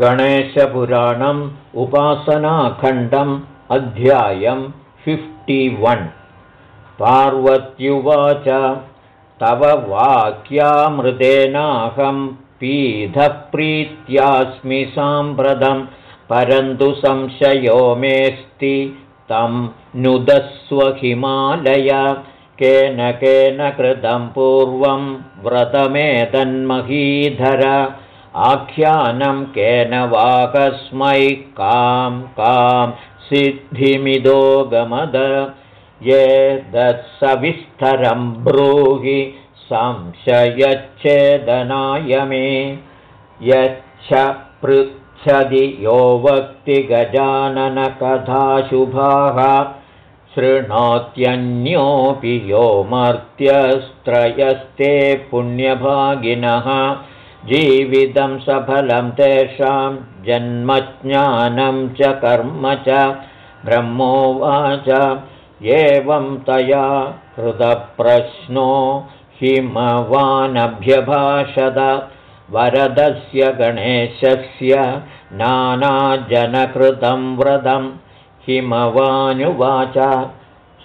गणेशपुराणम् उपासनाखण्डम् अध्यायं वन् पार्वत्युवाच तव वाक्यामृतेनाहं पीधप्रीत्यास्मि साम्प्रतं परन्तु संशयो मेऽस्ति तं नुदस्वहिमालय केन केन कृतं पूर्वं व्रतमेतन्महीधर आख्यानं केन वाकस्मै कां कां सिद्धिमिदो गमद। ये दत्सविस्तरं ब्रूहि संशयच्छेदनाय मे। यच्छ पृच्छति यो वक्तिगजाननकथाशुभाः। शृणोत्यन्योऽपि यो मर्त्यस्त्रयस्ते पुण्यभागिनः जीवितं सफलं तेषां जन्मज्ञानं च कर्म च ब्रह्मोवाच। एवं तया कृतप्रश्नो हिमवानभ्यभाषद। वरदस्य गणेशस्य नानाजनकृतं व्रतं। हिमवानुवाच।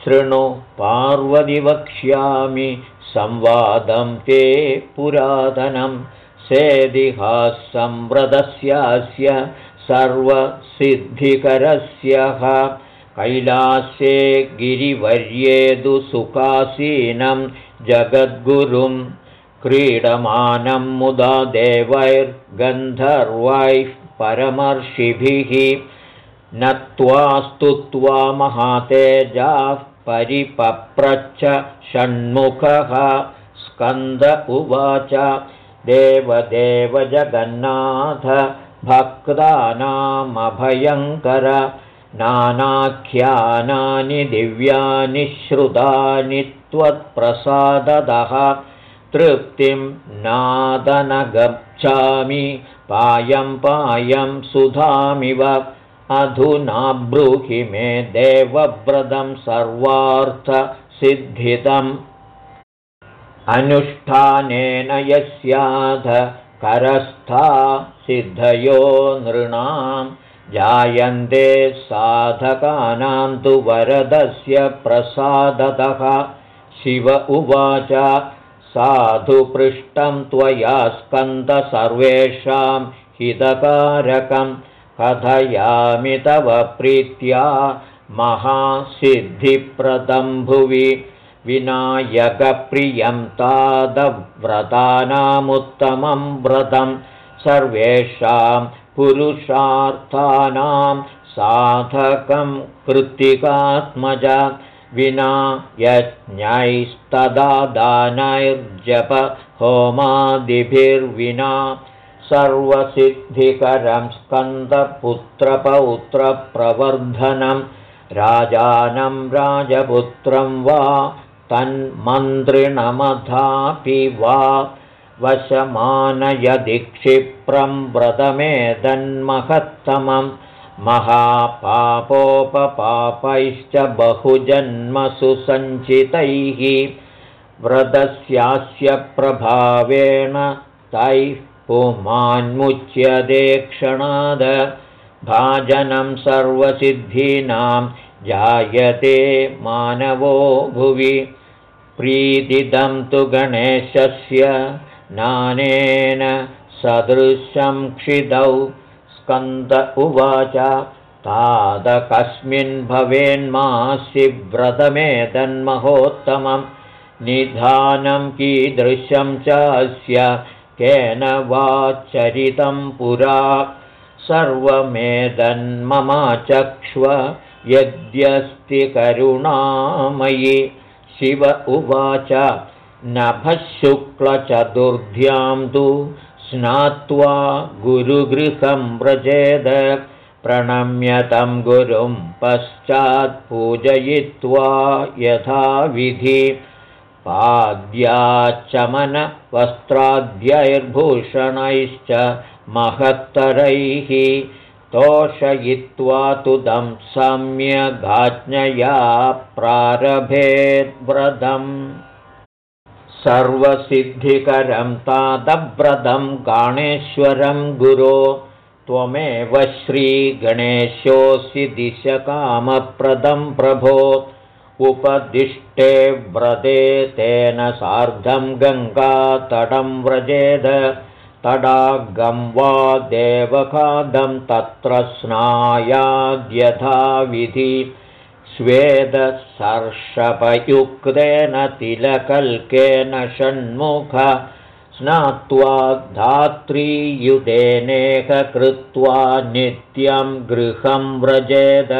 शृणु पार्वदिवक्ष्यामि संवादं ते पुरातनम् सेदिहासंव्रतस्यास्य सर्वसिद्धिकरस्य। कैलास्ये गिरिवर्येदु सुखासीनं जगद्गुरुं क्रीडमानं मुदा देवैर्गन्धर्वैः परमर्षिभिः। नत्वा स्तुत्वा महातेजाः परिपप्रच्छ षण्मुखः। स्कन्द उवाच देवदेव जगन्नाथ भक्तानामभयङ्कर नानाख्यानानि दिव्यानि श्रुतानि त्वत्प्रसादतः तृप्तिं नादनगच्छामि पायं पायं सुधामिव अधुना ब्रूहि मे देवव्रतं सर्वार्थसिद्धितम् अनुष्ठानेन यस्याध करस्था सिद्धयो नृणां। जायन्ते साधकानां तु वरदस्य प्रसादतः। शिव उवाच साधुपृष्टं त्वया स्कन्द सर्वेषां हितकारकं। कथयामि तव प्रीत्या महासिद्धिप्रदं भुवि विनायकप्रियं तादव्रतानामुत्तमं व्रतं सर्वेषां पुरुषार्थानां साधकं कृत्तिकात्मज विना यज्ञैस्तदा दानैर्जप होमादिभिर्विना सर्वसिद्धिकरं स्कन्दपुत्रपौत्रप्रवर्धनं राजानं राजपुत्रं वा तन्मन्त्रिणमधापि वा वशमानयदिक्षिप्रं व्रतमेदन्महत्तमं महापापोपपापैश्च बहुजन्मसु सञ्चितैः व्रतस्यास्य प्रभावेण तैः पुमान्मुच्यते क्षणाद भाजनं सर्वसिद्धीनां जायते मानवो भुवि प्रीतिदं तु गणेशस्य नानेन सदृशं क्षिदौ। स्कन्द उवाच तादकस्मिन् भवेन्मासि व्रतमेतन्महोत्तमं। निधानं कीदृशं चास्य केन वा चरितं पुरा सर्वमेतन्ममाचक्ष्व यद्यस्ति करुणामयि शिव उवाच। नभशुक्लचतुर्ध्यां तु स्नात्वा गुरुगृहं व्रजेद। प्रणम्यतं गुरुं पश्चात्पूजयित्वा यथाविधि। पाद्याचमनवस्त्राद्यैर्भूषणैश्च महत्तरैः तोषयित्वा तुदं सम्यगाज्ञया प्रारभेद्व्रतम्। सर्वसिद्धिकरं तादव्रतं गाणेश्वरं गुरो त्वमेव श्रीगणेशोऽसि दिशकामप्रदं प्रभो। उपदिष्टे व्रते तेन सार्धं गङ्गातडं व्रजेद तडागं वा देवखादं तत्र स्नायाद्यथाविधि स्वेदसर्षपयुक्तेन तिलकल्केन षण्मुख स्नात्वा धात्रीयुतेनेह कृत्वा नित्यं गृहं व्रजेद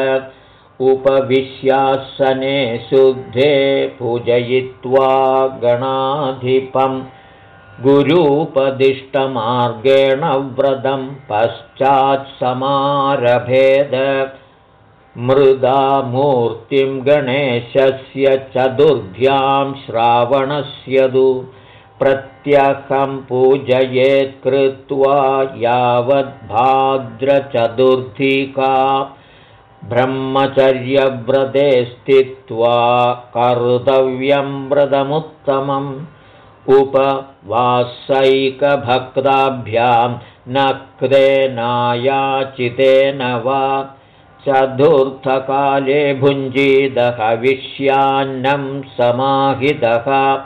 उपविश्यासने शुद्धे पूजयित्वा गणाधिपम् गुरूपदिष्टमार्गेण व्रतं पश्चात्समारभेद। मृदा मूर्तिं गणेशस्य चतुर्ध्यां श्रावणस्य दु प्रत्यहं पूजयेत्कृत्वा यावद्भाद्रचतुर्थिका ब्रह्मचर्यव्रते स्थित्वा कर्तव्यं व्रतमुत्तमम् उपवासैकभक्ताभ्यां नक्तेनायाचितेन वा। चतुर्थकाले भुञ्जीदहविष्यान्नं समाहितः।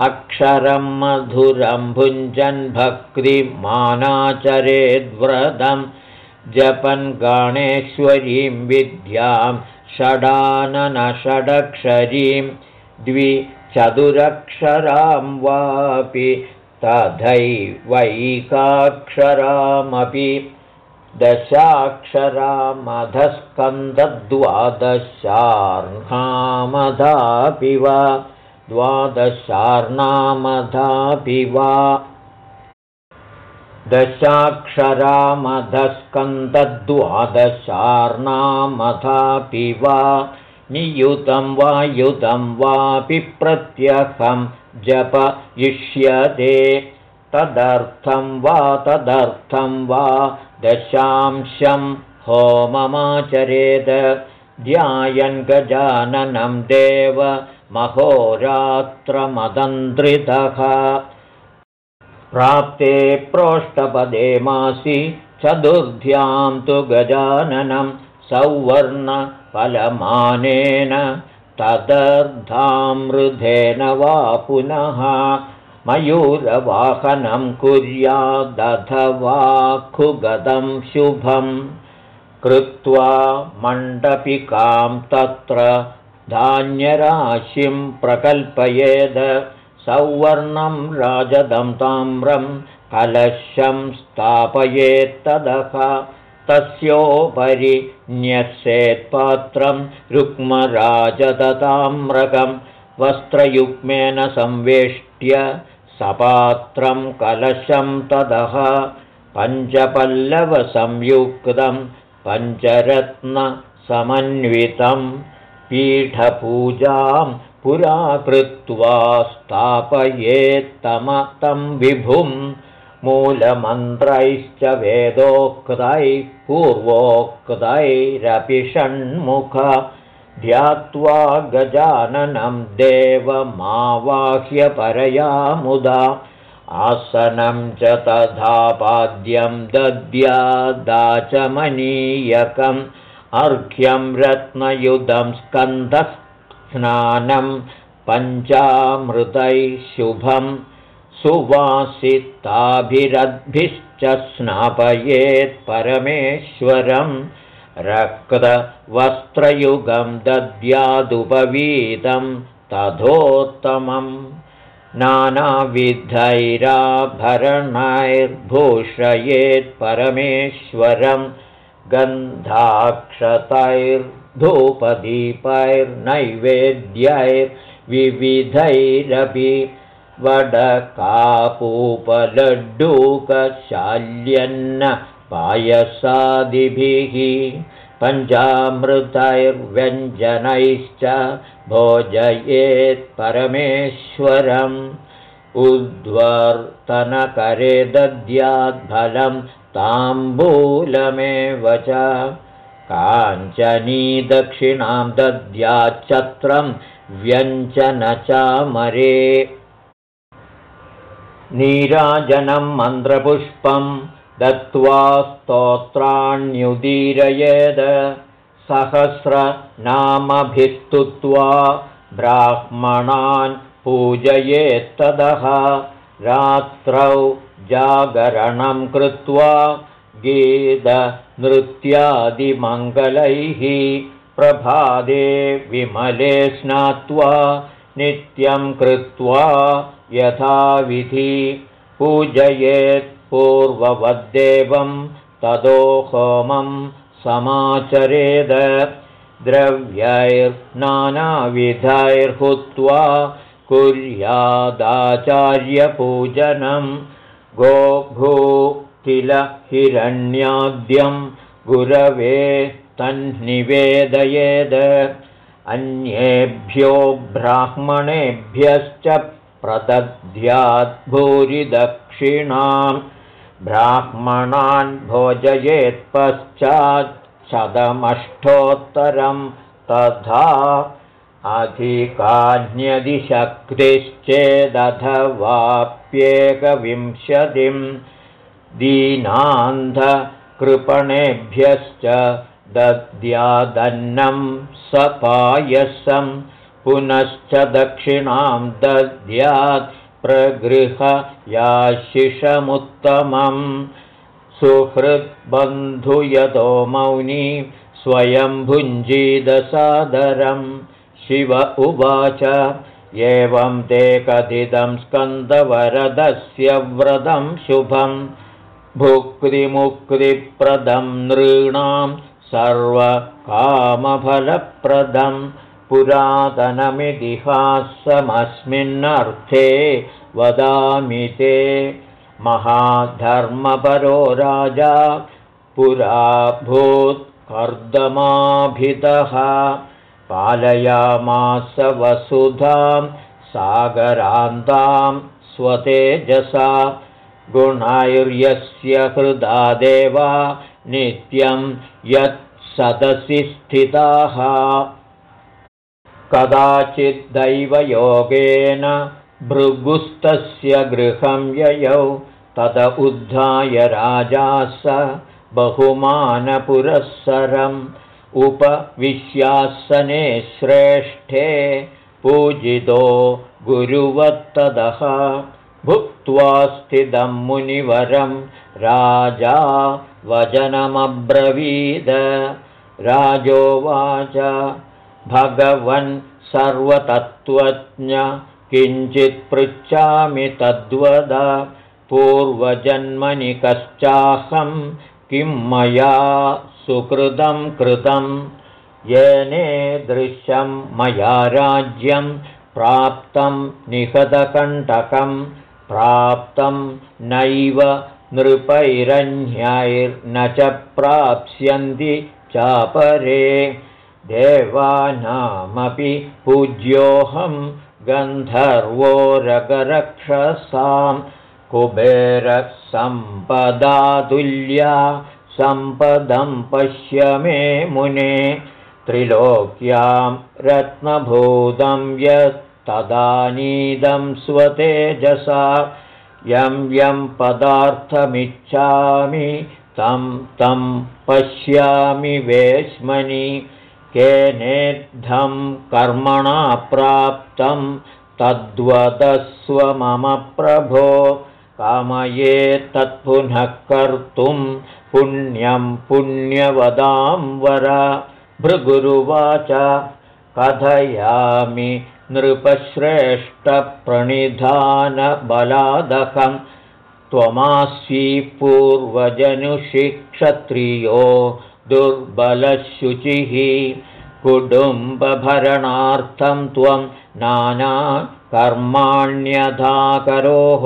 अक्षरं मधुरं भुञ्जन् भक्तिमानाचरेद्व्रतं जपन् गणेश्वरीं विद्यां षडाननषडक्षरीं द्वि चतुरक्षरां वापि तथैवैकाक्षरामपि दशाक्षरामधस्कन्दद्वादशार्हामधापि वा दशाक्षरामधस्कन्दद्वादशार्नामधापि वा नियुतं वा युतं वापि प्रत्यहं जपयिष्यते तदर्थं वा तदर्थं वा दशांशं होममाचरेद ध्यायन् गजाननं देव महोरात्रमदन्त्रितः। प्राप्ते प्रोष्टपदे मासि चतुर्ध्यां तु गजाननं सौवर्णफलमानेन तदर्धामृधेन वा पुनः मयूरवाहनं कुर्यादथवाखुगतं शुभं कृत्वा मण्डपिकां तत्र धान्यराशिं प्रकल्पयेद सौवर्णं राजदं ताम्रं कलशं स्थापयेत्तदः तस्योपरि न्यस्येत्पात्रं रुक्मराजदताम्रकं वस्त्रयुग्मेन संवेष्ट्य सपात्रं कलशं तदः पञ्चपल्लवसंयुक्तं पञ्चरत्नसमन्वितं पीठपूजां पुरा कृत्वा स्थापयेत्तमतं विभुम् मूलमन्त्रैश्च वेदोक्तैः पूर्वोक्तैरपि षण्मुख ध्यात्वा गजाननं देवमावाह्य परया मुदा आसनं च तथा पाद्यं दद्यादाचमनीयकम् अर्घ्यं रत्नयुधं स्कन्धस्नानं पञ्चामृतैः शुभम् सुवासिताभिरद्भिश्च स्नापयेत् परमेश्वरं। रक्तवस्त्रयुगं दद्यादुपवीतं तथोत्तमं। नानाविधैराभरणैर्भूषयेत् परमेश्वरं। गन्धाक्षतैर्धूपदीपैर्नैवेद्यैर्विविधैरपि वडकापूपलड्डूकशाल्यन्न पायसादिभिः पञ्चामृतैर्व्यञ्जनैश्च भोजयेत्परमेश्वरम् उद्वर्तनकरे दद्याद्फलं ताम्बूलमेव च काञ्चनी दक्षिणां दद्याच्छत्रं व्यञ्जनचामरे नीराजनं मन्त्रपुष्पं दत्त्वा स्तोत्राण्युदीरयेद। सहस्रनामभिस्तुत्वा ब्राह्मणान् पूजयेत्तदः। रात्रौ जागरणं कृत्वा गीतनृत्यादिमङ्गलैः प्रभादे विमले स्नात्वा नित्यं कृत्वा यथाविधि पूजयेत् पूर्ववद्देवं तदो होमं समाचरेद। द्रव्यैर्नानाविधैर्हुत्वा कुर्यादाचार्यपूजनं हिरण्याद्यं गुरवे तन्निवेदयेद। अन्येभ्यो ब्राह्मणेभ्यश्च प्रदध्याद्भूरिदक्षिणां ब्राह्मणान् भोजयेत्पश्चाच्छदमष्टोत्तरं तथा अधिकान्यदिशक्तिश्चेदथवाप्येकविंशतिं दीनान्धकृपणेभ्यश्च दद्यादन्नं सपायसं पुनश्च दक्षिणां दद्यात् प्रगृहयाशिषमुत्तमं सुहृद्बन्धुयतो मौनी स्वयं शिव उवाच एवं ते कथितं स्कन्दवरदस्य व्रतं शुभं भुक्तिमुक्तिप्रदं नृणां सर्वकामफलप्रदं पुरातनमितिहासमस्मिन्नर्थे वदामि ते महाधर्मपरो राजा पुराभूत्कर्दमाभितः पालयामास वसुधां सागरान्तां स्वतेजसा गुणैर्यस्य हृदा देवा नित्यं यत्सदसि स्थिताः कदाचिद्दैवयोगेन भृगुस्तस्य गृहं ययौ तद उद्धाय राजा स बहुमानपुरःसरम् उपविश्यासने श्रेष्ठे पूजितो गुरुवत्तदः। भुक्त्वा स्थितं मुनिवरं राजा वचनमब्रवीद। राजोवाच भगवन् सर्वतत्त्वज्ञ किञ्चित् पृच्छामि तद्वद पूर्वजन्मनि कश्चाहं किं मया सुकृतं कृतं येनेदृशं मया राज्यं प्राप्तं निहतकण्टकं प्राप्तं नैव नृपैरन्यैर्न च प्राप्स्यन्ति चापरे देवानामपि पूज्योऽहं गन्धर्वोरगरक्षसां कुबेरसम्पदातुल्या सम्पदं पश्य मे मुने। त्रिलोक्यां रत्नभूतं यत्तदानीदं स्वतेजसा। यं यं पदार्थमिच्छामि तं तं पश्यामि वेश्मनि केनेद्धं कर्मणा प्राप्तं तद्वदस्व मम प्रभो। कामये तत्पुनः कर्तुं पुण्यं पुण्यवदां वर। भृगुरुवाच कथयामि नृपश्रेष्ठप्रणिधानबलादकं। त्वमासी पूर्वजनुषि क्षत्रियो दुर्बलशुचिः कुटुम्बभरणार्थं त्वं नानाकर्माण्यधाकरोः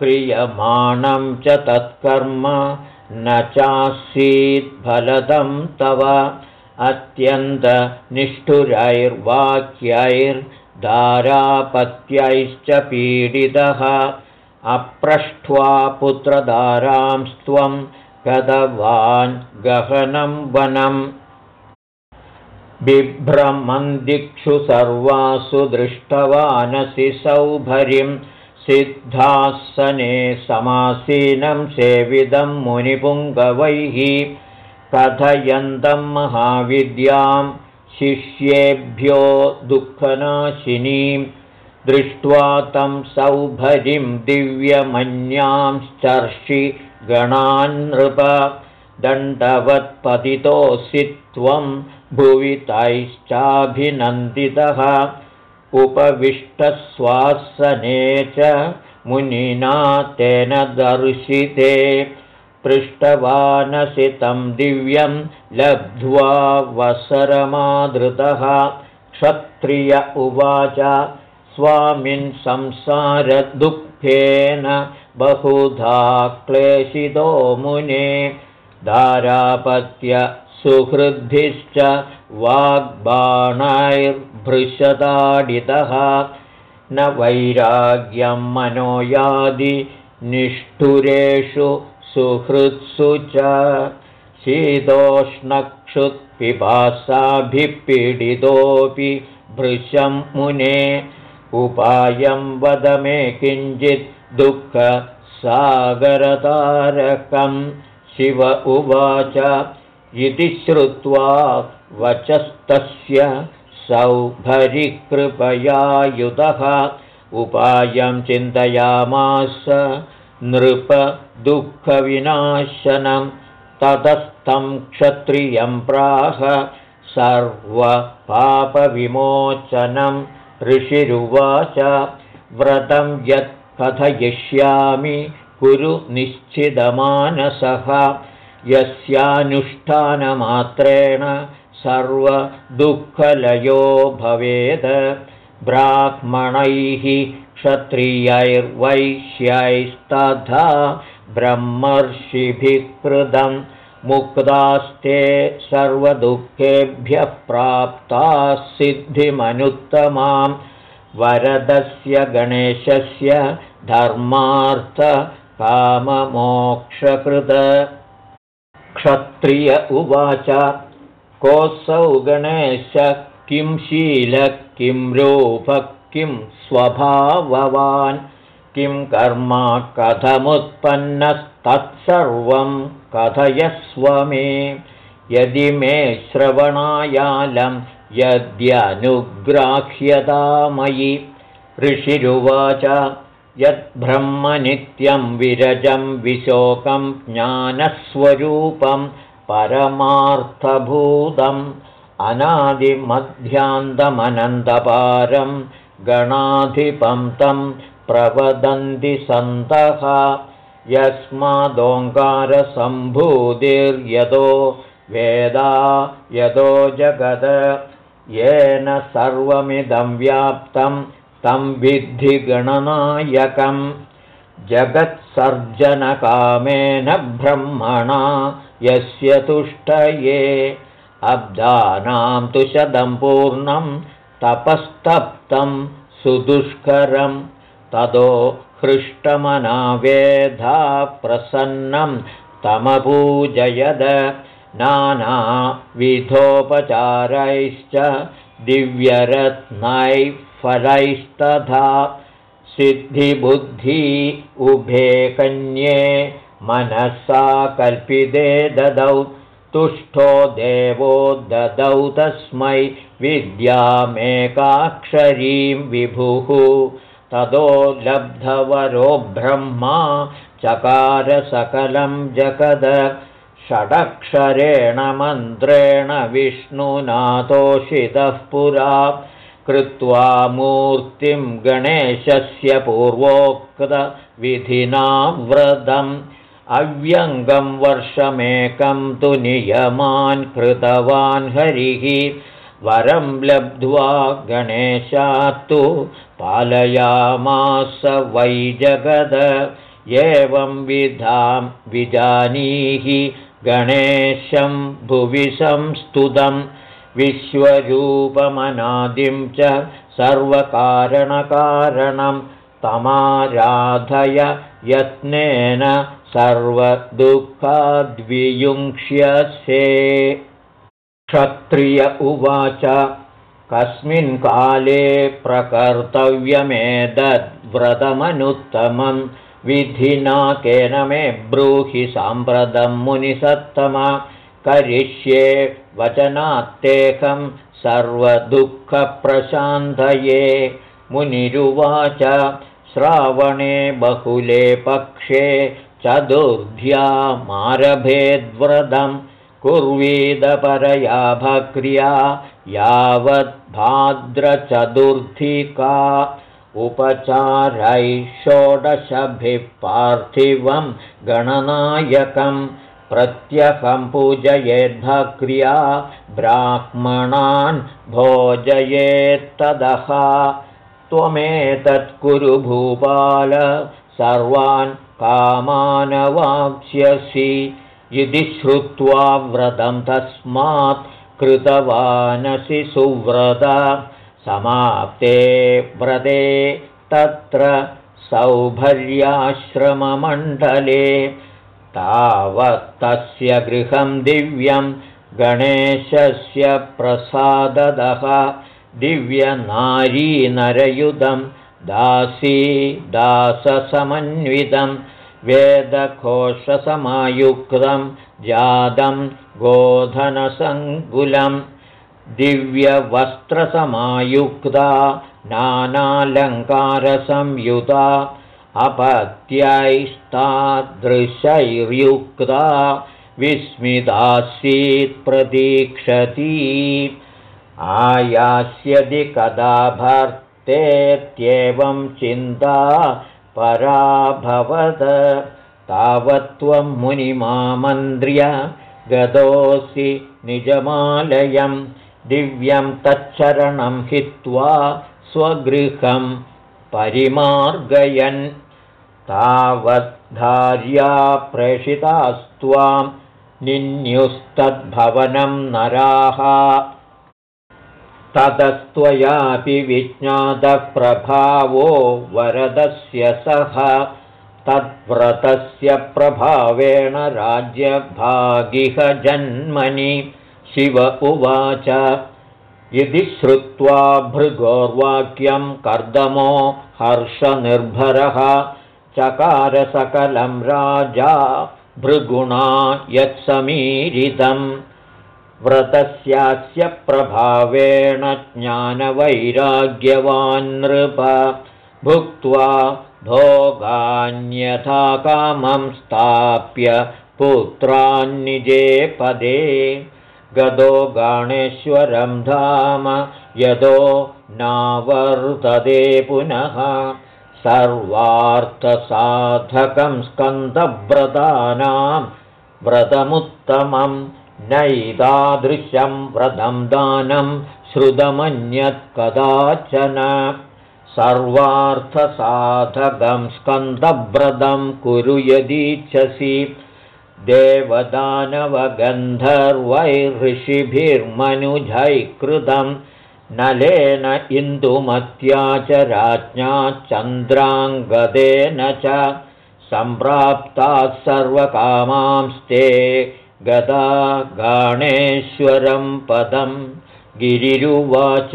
क्रियमाणं च तत्कर्म न चासीत्फलदं तव अत्यन्तनिष्ठुरैर्वाक्यैर्दारापत्यैश्च पीडितः। अप्रष्ट्वा पुत्रदारांस्त्वं गतवान् गहनं वनम् बिभ्रमन्दिक्षु सर्वासु दृष्टवानसि सौभरिं। सिद्धासने समासीनं सेविदं मुनिपुङ्गवैः। कथयन्तं महाविद्यां शिष्येभ्यो दुःखनाशिनीं। दृष्ट्वा तं सौभरिं दिव्यमन्यांश्चर्षि गणान्नृप दण्डवत्पतितोऽसि त्वं भुवि तैश्चाभिनन्दितः उपविष्टस्वासने च मुनिना तेन दर्शिते। पृष्टवानसि तं दिव्यं लब्ध्वा वसरमादृतः क्षत्रिय उवाच स्वामिन् संसारदुःखेन बहुधा क्लेशितो मुने। धारापत्य सुहृद्भिश्च वाग्बाणैर्भृशताडितः। न वैराग्यं मनो यादि निष्ठुरेषु सुहृत्सु च। शीतोष्णक्षुत्पिपासाभिपीडितोऽपि भृशं मुने उपायं वद मे किञ्चित् दुःखसागरतारकं शिव उवाच इति श्रुत्वा वचस्तस्य सौभरिकृपयायुतः उपायं चिन्तयामास नृपदुःखविनाशनं ततस्तं क्षत्रियं प्राह सर्वपापविमोचनं ऋषिरुवाच व्रतं यत् कथयिष्यामि कुरु निश्चितमानसः। यस्यानुष्ठानमात्रेण सर्वदुःखलयो भवेद। ब्राह्मणैः क्षत्रियैर्वैश्यैस्तथा ब्रह्मर्षिभिः कृतं मुक्तास्ते सर्वदुःखेभ्यः प्राप्ताः सिद्धिमनुत्तमां। वरदस्य गणेशस्य धर्मार्थकाममोक्षकृत क्षत्रिय उवाच कोऽसौ गणेश किं शील किं रूपः किं स्वभाववान् किं कर्म कथमुत्पन्नस्तत्सर्वं कथयस्व मे यदि मे श्रवणायालं यद्यनुग्राह्यतामयि ऋषिरुवाच यद्ब्रह्मनित्यं विरजं विशोकं ज्ञानस्वरूपं परमार्थभूतम्। अनादिमध्यान्तमनन्तपारं गणाधिपं तं प्रवदन्ति सन्तः यस्मादोङ्कारसम्भूतिर्यदो वेदा यदो जगद येन सर्वमिदं व्याप्तं तं विद्धिगणनायकं जगत्सर्जनकामेन ब्रह्मणा यस्य तुष्टये। अब्दानां तु शतं पूर्णं तपस्तप्तं सुदुष्करं। ततो हृष्टमनावेधा प्रसन्नं तमपूजयद नानाविधोपचारैश्च दिव्यरत्नैः फलैस्तथा सिद्धिबुद्धि उभे कन्ये मनसा कल्पिते ददौ तुष्टो देवो ददौ तस्मै विद्यामेकाक्षरीं विभुः ततो लब्धवरो ब्रह्मा चकारसकलं जगद षडक्षरेण मन्त्रेण विष्णुनाथोषितः पुरा कृत्वा मूर्तिं गणेशस्य पूर्वोक्तविधिना व्रतम् अव्यङ्गं वर्षमेकं तु नियमान् कृतवान् हरिः। वरं लब्ध्वा गणेशात्तु पालयामास वै जगद एवं विधां विजानीहि गणेशं भुवि संस्तुतं विश्वरूपमनादिं च सर्वकारणकारणं तमाराधय यत्नेन सर्वदुःखाद्वियुङ्क्ष्यसे। क्षत्रिय उवाच कस्मिन् काले प्रकर्तव्यमेतद्व्रतमनुत्तमं विधिना केन मे ब्रूहि साम्प्रतं मुनिसत्तमा करिष्ये वचनात्तेकं सर्वदुःखप्रशान्तये मुनिरुवाच श्रावणे बहुले पक्षे चतुर्ध्यामारभेद्व्रतं कुर्वीदपरया भक्र्या यावद्भाद्रचतुर्थिका उपचारैः षोडशभिः पार्थिवं गणनायकं प्रत्यहं पूजयेद्भक्र्या ब्राह्मणान् भोजयेत्तदः। त्वमेतत्कुरु भूपाल सर्वान् कामानवाप्स्यसि। यदि श्रुत्वा व्रतं तस्मात् कृतवानसि सुव्रत समाप्ते व्रते तत्र सौभर्याश्रममण्डले तावत्तस्य गृहं दिव्यं गणेशस्य प्रसाददः दिव्यनारीनरयुधं दासी दाससमन्वितं वेदकोशसमायुक्तं जातं गोधनसङ्कुलं दिव्यवस्त्रसमायुक्ता नानालङ्कारसंयुता अपत्यैस्तादृशैर्युक्ता विस्मितासीत् प्रतीक्षती। आयास्यदि कदा भर्तेत्येवं चिन्ता पराभवद तावत्त्वं मुनिमामन्त्र्य गतोऽसि निजमालयं दिव्यं तच्चरणं हित्वा स्वगृहं परिमार्गयन्। तावद्धार्या प्रेषितास्त्वां निन्युस्तद्भवनं नराः। ततस्त्वयापि विज्ञातप्रभावो वरदस्य सह तद्व्रतस्य प्रभावेण राज्यभागिह जन्मनि। शिव उवाच इति श्रुत्वा भृगोर्वाक्यं कर्दमो हर्षनिर्भरः चकारसकलं राजा भृगुणा यत्समीरितम्। व्रतस्यास्य प्रभावेण ज्ञानवैराग्यवान्नृप भुक्त्वा भोगान्यथा कामं स्थाप्य पुत्रान्निजे पदे। गदो गाणेश्वरं धाम यदो नावर्तते पुनः। सर्वार्थसाधकं स्कन्दव्रतानां व्रतमुत्तमम् नैतादृशं व्रतं दानं श्रुतमन्यत् कदाचन सर्वार्थसाधकं स्कन्दव्रतं कुरु यदीच्छसि देवदानवगन्धर्वैऋषिभिर्मनुजैकृतं नलेन इन्दुमत्या च राज्ञा चन्द्राङ्गदेन च सम्प्राप्ताः सर्वकामांस्ते गदा गाणेश्वरं पदं गिरिरुवाच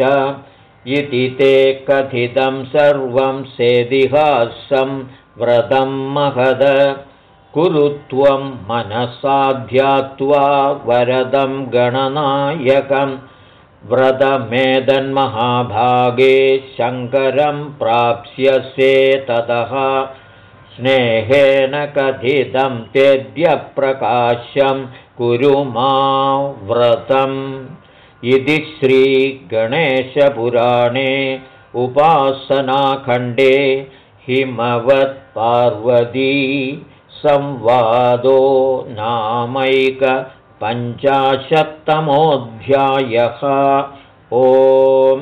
इति ते कथितं सर्वं सेदिहासं व्रतं महद। कुरु त्वं मनसाध्यात्वा वरदं गणनायकं। व्रतमेदन्महाभागे शङ्करं प्राप्स्यसे ततः। स्नेहेन कथितं तेद्यप्रकाश्यं कुरु मा व्रतम् इति श्रीगणेशपुराणे उपासनाखण्डे हिमवत्पार्वती संवादो नामैकपञ्चाशत्तमोऽध्यायः। ओम्